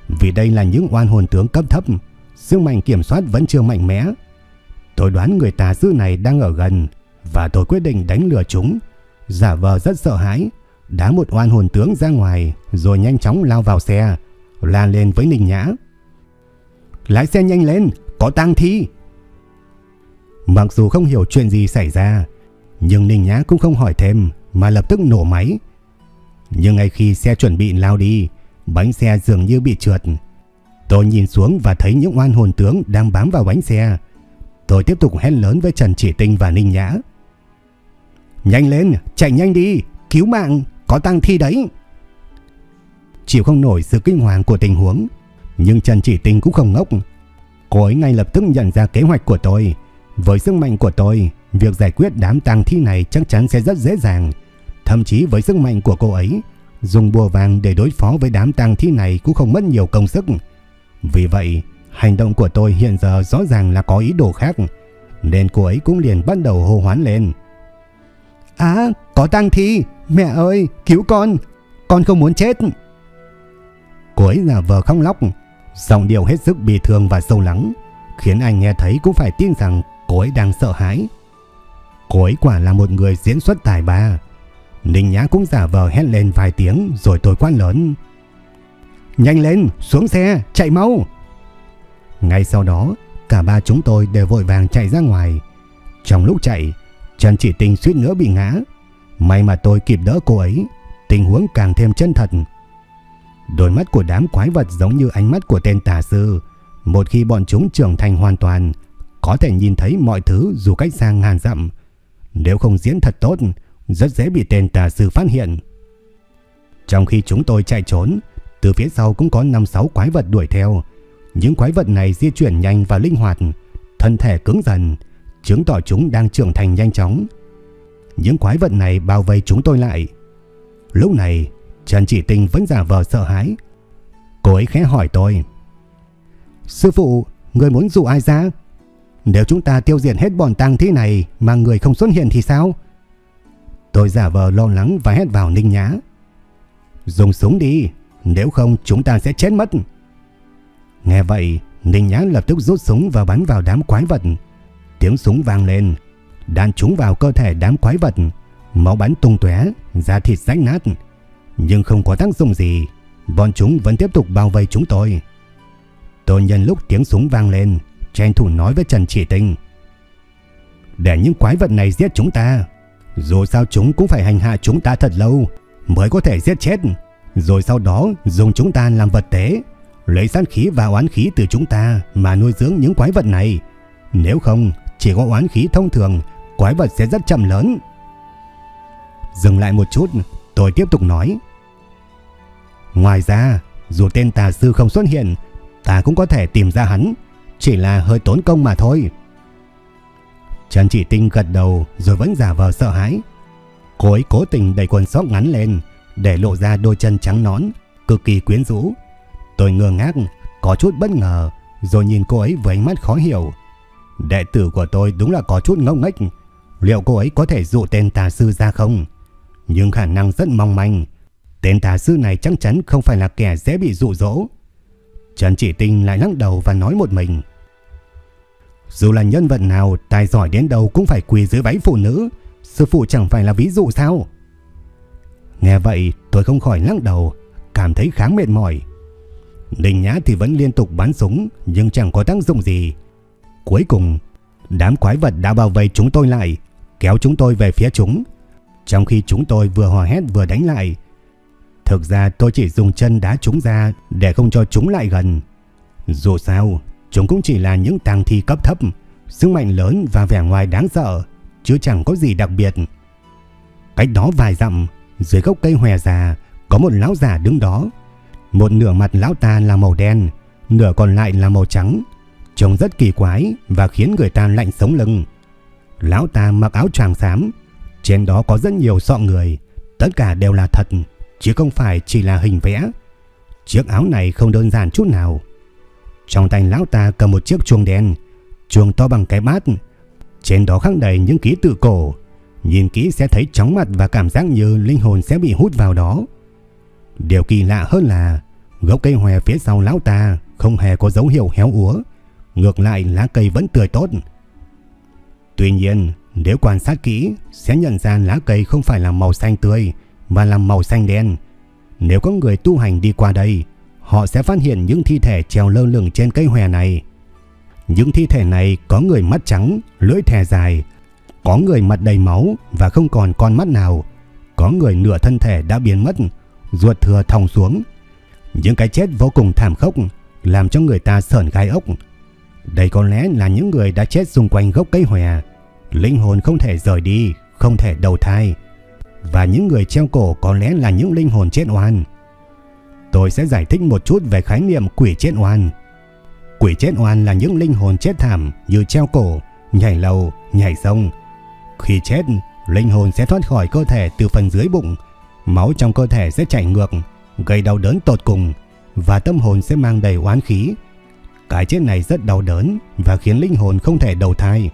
vì đây là những oan hồn tướng cấp thấp, sức mạnh kiểm soát vẫn chưa mạnh mẽ. Tôi đoán người tà sư này đang ở gần và tôi quyết định đánh lừa chúng, giả vờ rất sợ hãi, đá một oan hồn tướng ra ngoài rồi nhanh chóng lao vào xe, la lên với Ninh Nhã. Lái xe nhanh lên, có tang thi. Mặc dù không hiểu chuyện gì xảy ra, nhưng Ninh Nhã cũng không hỏi thêm mà lập tức nổ máy. Nhưng ngay khi xe chuẩn bị lao đi, Bánh xe dường như bị trượt. Tôi nhìn xuống và thấy những oan hồn tướng đang bám vào bánh xe. Tôi tiếp tục hét lớn với Trần Chỉ Tinh và Ninh Nhã. Nhanh lên, chạy nhanh đi, cứu mạng, có tăng thi đấy. Chịu không nổi sự kinh hoàng của tình huống, nhưng Trần Chỉ Tinh cũng không ngốc. Cô ấy ngay lập tức nhận ra kế hoạch của tôi. Với sức mạnh của tôi, việc giải quyết đám tang thi này chắc chắn sẽ rất dễ dàng. Thậm chí với sức mạnh của cô ấy, Dùng bùa vàng để đối phó với đám tang thi này cũng không mất nhiều công sức. Vì vậy, hành động của tôi hiện giờ rõ ràng là có ý đồ khác, nên cô ấy cũng liền bắt đầu hô hoán lên. À, có tang thi, mẹ ơi, cứu con, con không muốn chết. Cô ấy giả vờ khóc lóc, giọng điệu hết sức bị thương và sâu lắng, khiến anh nghe thấy cũng phải tin rằng cô ấy đang sợ hãi. Cô ấy quả là một người diễn xuất tài ba, Ninh Nhã cũng giả vờ hét lên vài tiếng rồi tôi quát lớn. Nhanh lên, xuống xe, chạy mau. Ngay sau đó, cả ba chúng tôi đều vội vàng chạy ra ngoài. Trong lúc chạy, Trần Chỉ Tinh suýt nữa bị ngã. May mà tôi kịp đỡ cô ấy, tình huống càng thêm chân thật. Đôi mắt của đám quái vật giống như ánh mắt của tên tà sư. Một khi bọn chúng trưởng thành hoàn toàn, có thể nhìn thấy mọi thứ dù cách xa ngàn dặm. Nếu không diễn thật tốt, rất dễ bị tên tà sư phát hiện. Trong khi chúng tôi chạy trốn, từ phía sau cũng có 5-6 quái vật đuổi theo. Những quái vật này di chuyển nhanh và linh hoạt, thân thể cứng dần, chứng tỏ chúng đang trưởng thành nhanh chóng. Những quái vật này bao vây chúng tôi lại. Lúc này, Trần Chỉ Tinh vẫn giả vờ sợ hãi. Cô ấy khẽ hỏi tôi. Sư phụ, người muốn dụ ai ra? Nếu chúng ta tiêu diệt hết bọn tang thi này mà người không xuất hiện thì sao? Tôi giả vờ lo lắng và hét vào Ninh Nhã. Dùng súng đi, nếu không chúng ta sẽ chết mất. Nghe vậy, Ninh Nhã lập tức rút súng và bắn vào đám quái vật. Tiếng súng vang lên, đạn trúng vào cơ thể đám quái vật, máu bắn tung tóe, da thịt rách nát. Nhưng không có tác dụng gì, bọn chúng vẫn tiếp tục bao vây chúng tôi. Tôi nhân lúc tiếng súng vang lên, tranh thủ nói với Trần Chỉ Tinh. Để những quái vật này giết chúng ta, dù sao chúng cũng phải hành hạ chúng ta thật lâu mới có thể giết chết. Rồi sau đó dùng chúng ta làm vật tế. lấy sát khí và oán khí từ chúng ta mà nuôi dưỡng những quái vật này. Nếu không, chỉ có oán khí thông thường, quái vật sẽ rất chậm lớn. Dừng lại một chút, tôi tiếp tục nói. Ngoài ra, dù tên tà sư không xuất hiện, ta cũng có thể tìm ra hắn, chỉ là hơi tốn công mà thôi. Trần Chỉ Tinh gật đầu rồi vẫn giả vờ sợ hãi. Cô ấy cố tình đẩy quần sóc ngắn lên để lộ ra đôi chân trắng nón, cực kỳ quyến rũ. Tôi ngơ ngác, có chút bất ngờ, rồi nhìn cô ấy với ánh mắt khó hiểu. Đệ tử của tôi đúng là có chút ngốc nghếch. Liệu cô ấy có thể dụ tên tà sư ra không? Nhưng khả năng rất mong manh. Tên tà sư này chắc chắn không phải là kẻ dễ bị dụ dỗ. Trần Chỉ Tinh lại lắc đầu và nói một mình. Dù là nhân vật nào tài giỏi đến đâu cũng phải quỳ dưới váy phụ nữ. Sư phụ chẳng phải là ví dụ sao? Nghe vậy tôi không khỏi lắc đầu, cảm thấy khá mệt mỏi. Đình Nhã thì vẫn liên tục bắn súng nhưng chẳng có tác dụng gì. Cuối cùng, đám quái vật đã bao vây chúng tôi lại, kéo chúng tôi về phía chúng. Trong khi chúng tôi vừa hò hét vừa đánh lại. Thực ra tôi chỉ dùng chân đá chúng ra để không cho chúng lại gần. Dù sao, chúng cũng chỉ là những tang thi cấp thấp, sức mạnh lớn và vẻ ngoài đáng sợ, chứ chẳng có gì đặc biệt. Cách đó vài dặm, dưới gốc cây hòe già, có một lão già đứng đó. Một nửa mặt lão ta là màu đen, nửa còn lại là màu trắng. Trông rất kỳ quái và khiến người ta lạnh sống lưng. Lão ta mặc áo tràng xám, trên đó có rất nhiều sọ người, tất cả đều là thật, chứ không phải chỉ là hình vẽ. Chiếc áo này không đơn giản chút nào. Trong tay lão ta cầm một chiếc chuông đen, chuông to bằng cái bát. Trên đó khắc đầy những ký tự cổ. Nhìn kỹ sẽ thấy chóng mặt và cảm giác như linh hồn sẽ bị hút vào đó. Điều kỳ lạ hơn là gốc cây hòe phía sau lão ta không hề có dấu hiệu héo úa. Ngược lại lá cây vẫn tươi tốt. Tuy nhiên, nếu quan sát kỹ sẽ nhận ra lá cây không phải là màu xanh tươi mà là màu xanh đen. Nếu có người tu hành đi qua đây, họ sẽ phát hiện những thi thể treo lơ lửng trên cây hòe này. Những thi thể này có người mắt trắng, lưỡi thè dài, có người mặt đầy máu và không còn con mắt nào, có người nửa thân thể đã biến mất, ruột thừa thòng xuống. Những cái chết vô cùng thảm khốc, làm cho người ta sởn gai ốc. Đây có lẽ là những người đã chết xung quanh gốc cây hòe, linh hồn không thể rời đi, không thể đầu thai. Và những người treo cổ có lẽ là những linh hồn chết oan. Tôi sẽ giải thích một chút về khái niệm quỷ chết oan. Quỷ chết oan là những linh hồn chết thảm như treo cổ, nhảy lầu, nhảy sông. Khi chết, linh hồn sẽ thoát khỏi cơ thể từ phần dưới bụng, máu trong cơ thể sẽ chảy ngược, gây đau đớn tột cùng và tâm hồn sẽ mang đầy oán khí. Cái chết này rất đau đớn và khiến linh hồn không thể đầu thai.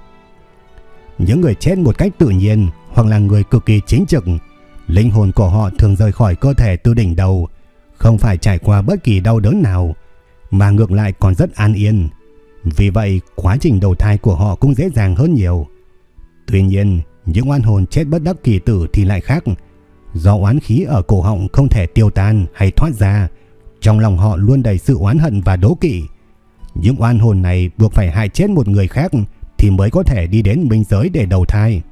Những người chết một cách tự nhiên hoặc là người cực kỳ chính trực, linh hồn của họ thường rời khỏi cơ thể từ đỉnh đầu, không phải trải qua bất kỳ đau đớn nào, mà ngược lại còn rất an yên. Vì vậy, quá trình đầu thai của họ cũng dễ dàng hơn nhiều. Tuy nhiên, những oan hồn chết bất đắc kỳ tử thì lại khác. Do oán khí ở cổ họng không thể tiêu tan hay thoát ra, trong lòng họ luôn đầy sự oán hận và đố kỵ. Những oan hồn này buộc phải hại chết một người khác thì mới có thể đi đến minh giới để đầu thai.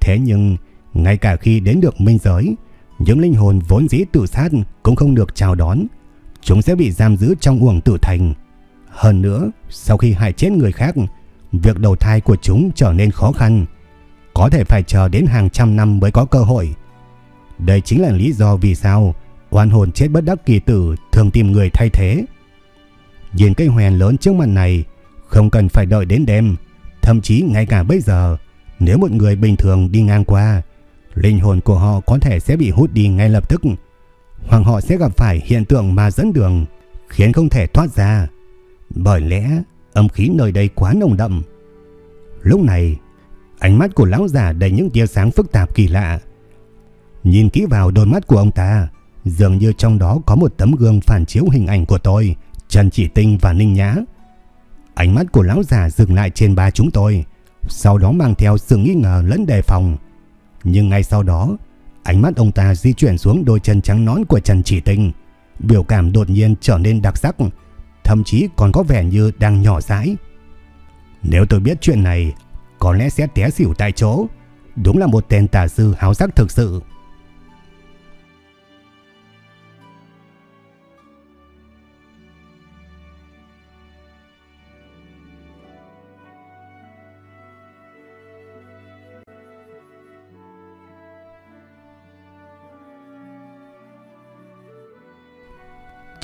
Thế nhưng, ngay cả khi đến được minh giới, những linh hồn vốn dĩ tự sát cũng không được chào đón. Chúng sẽ bị giam giữ trong uổng tử thành. Hơn nữa, sau khi hại chết người khác, việc đầu thai của chúng trở nên khó khăn. Có thể phải chờ đến hàng trăm năm mới có cơ hội. Đây chính là lý do vì sao oan hồn chết bất đắc kỳ tử thường tìm người thay thế. Nhìn cây hoèn lớn trước mặt này, không cần phải đợi đến đêm, thậm chí ngay cả bây giờ, nếu một người bình thường đi ngang qua, linh hồn của họ có thể sẽ bị hút đi ngay lập tức, hoặc họ sẽ gặp phải hiện tượng mà dẫn đường, khiến không thể thoát ra. Bởi lẽ, âm khí nơi đây quá nồng đậm. Lúc này, ánh mắt của lão già đầy những tia sáng phức tạp kỳ lạ. Nhìn kỹ vào đôi mắt của ông ta, dường như trong đó có một tấm gương phản chiếu hình ảnh của tôi, Trần Chỉ Tinh và Ninh Nhã. Ánh mắt của lão già dừng lại trên ba chúng tôi, sau đó mang theo sự nghi ngờ lẫn đề phòng. Nhưng ngay sau đó, ánh mắt ông ta di chuyển xuống đôi chân trắng nón của Trần Chỉ Tinh. Biểu cảm đột nhiên trở nên đặc sắc, thậm chí còn có vẻ như đang nhỏ dãi. Nếu tôi biết chuyện này, có lẽ sẽ té xỉu tại chỗ. Đúng là một tên tà sư háo sắc thực sự.